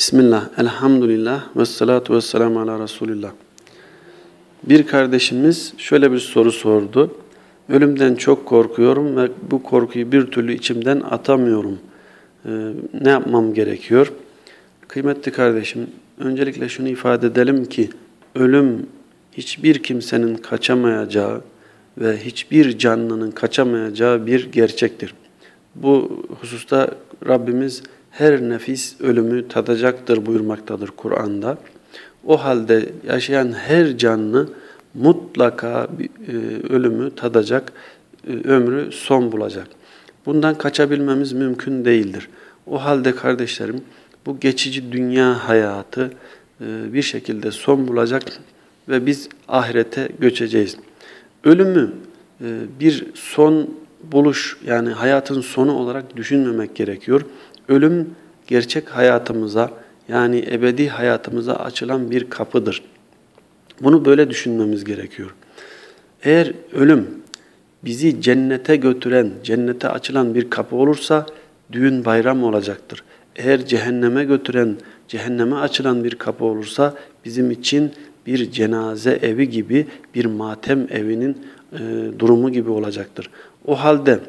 Bismillah, elhamdülillah ve salatu ve selamu ala Resulillah. Bir kardeşimiz şöyle bir soru sordu. Ölümden çok korkuyorum ve bu korkuyu bir türlü içimden atamıyorum. Ee, ne yapmam gerekiyor? Kıymetli kardeşim, öncelikle şunu ifade edelim ki ölüm hiçbir kimsenin kaçamayacağı ve hiçbir canlının kaçamayacağı bir gerçektir. Bu hususta Rabbimiz her nefis ölümü tadacaktır buyurmaktadır Kur'an'da. O halde yaşayan her canlı mutlaka e, ölümü tadacak, e, ömrü son bulacak. Bundan kaçabilmemiz mümkün değildir. O halde kardeşlerim bu geçici dünya hayatı e, bir şekilde son bulacak ve biz ahirete göçeceğiz. Ölümü bir son buluş yani hayatın sonu olarak düşünmemek gerekiyor. Ölüm gerçek hayatımıza yani ebedi hayatımıza açılan bir kapıdır. Bunu böyle düşünmemiz gerekiyor. Eğer ölüm bizi cennete götüren, cennete açılan bir kapı olursa düğün bayram olacaktır. Eğer cehenneme götüren, cehenneme açılan bir kapı olursa bizim için bir cenaze evi gibi, bir matem evinin e, durumu gibi olacaktır. O halde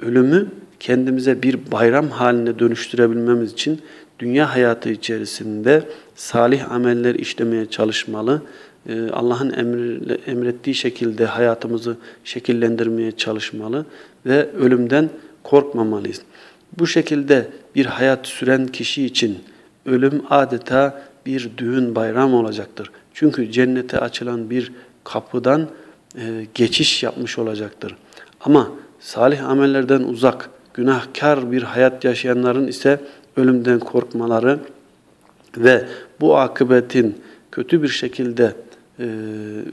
ölümü kendimize bir bayram haline dönüştürebilmemiz için dünya hayatı içerisinde salih ameller işlemeye çalışmalı. Ee, Allah'ın emrettiği şekilde hayatımızı şekillendirmeye çalışmalı ve ölümden korkmamalıyız. Bu şekilde bir hayat süren kişi için ölüm adeta bir düğün bayram olacaktır. Çünkü cennete açılan bir kapıdan e, geçiş yapmış olacaktır. Ama salih amellerden uzak, günahkar bir hayat yaşayanların ise ölümden korkmaları ve bu akıbetin kötü bir şekilde e,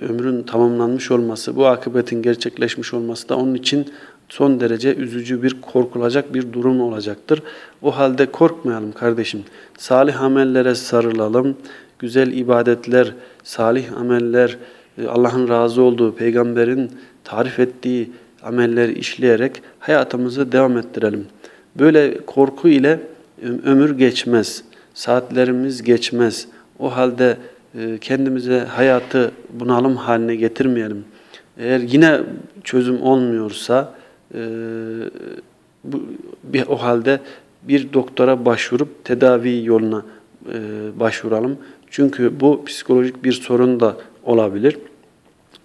ömrün tamamlanmış olması, bu akıbetin gerçekleşmiş olması da onun için son derece üzücü bir korkulacak bir durum olacaktır. O halde korkmayalım kardeşim. Salih amellere sarılalım. Güzel ibadetler, salih ameller, e, Allah'ın razı olduğu, peygamberin tarif ettiği amelleri işleyerek hayatımızı devam ettirelim. Böyle korku ile ömür geçmez, saatlerimiz geçmez. O halde e, kendimize hayatı bunalım haline getirmeyelim. Eğer yine çözüm olmuyorsa e, bir, o halde bir doktora başvurup tedavi yoluna e, başvuralım. Çünkü bu psikolojik bir sorun da olabilir.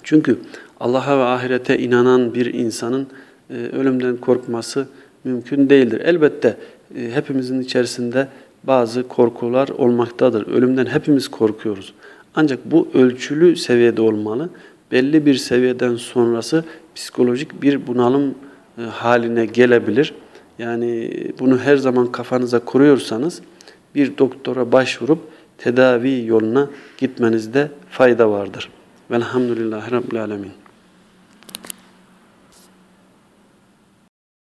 Çünkü Allah'a ve ahirete inanan bir insanın e, ölümden korkması mümkün değildir. Elbette e, hepimizin içerisinde bazı korkular olmaktadır. Ölümden hepimiz korkuyoruz. Ancak bu ölçülü seviyede olmalı. Belli bir seviyeden sonrası psikolojik bir bunalım e, haline gelebilir. Yani bunu her zaman kafanıza kuruyorsanız bir doktora başvurup tedavi yoluna gitmenizde fayda vardır. Velhamdülillahi Rabbil Alemin.